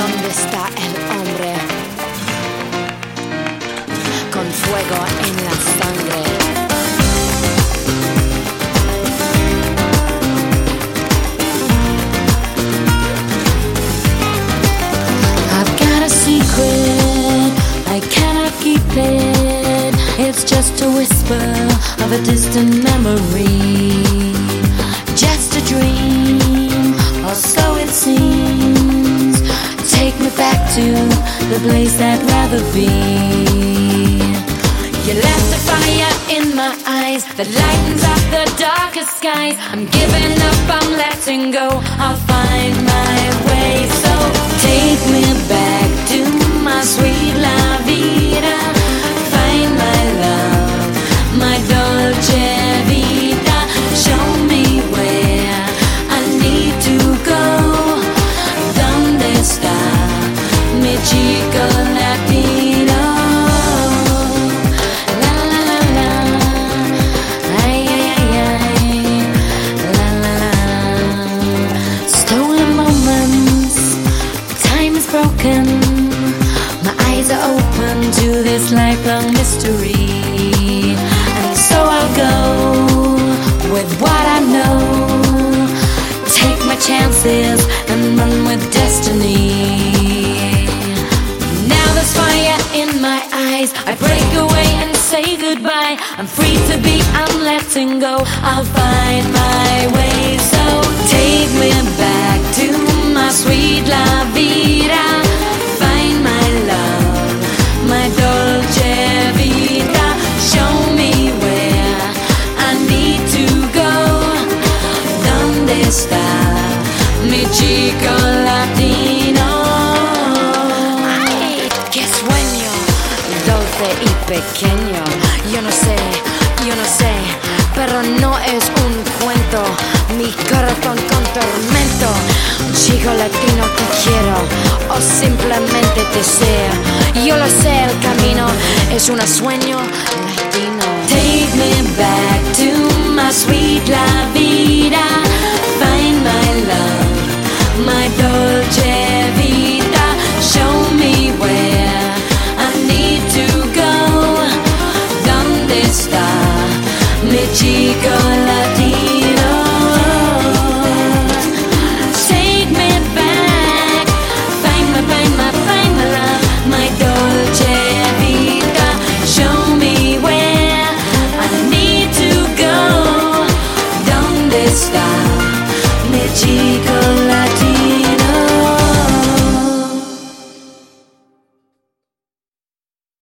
¿Dónde está el hombre con fuego en la sangre? I've got a secret, I cannot keep it. It's just a whisper of a distant memory, just a dream. To the place I'd rather be. You left a fire in my eyes that lightens up the darkest skies. I'm giving up, I'm letting go. I'll find my broken. My eyes are open to this lifelong mystery, and so I'll go with what I know. Take my chances and run with destiny. Now there's fire in my eyes. I break away and say goodbye. I'm free to be, I'm letting go. I'll find my way. So take me back to my sweet la chico latino? Ay, qué sueño, dulce y pequeño. Yo no sé, yo no sé, pero no es un cuento. Mi corazón con tormento. Un chico latino que quiero o simplemente deseo. Yo lo sé, el camino es un sueño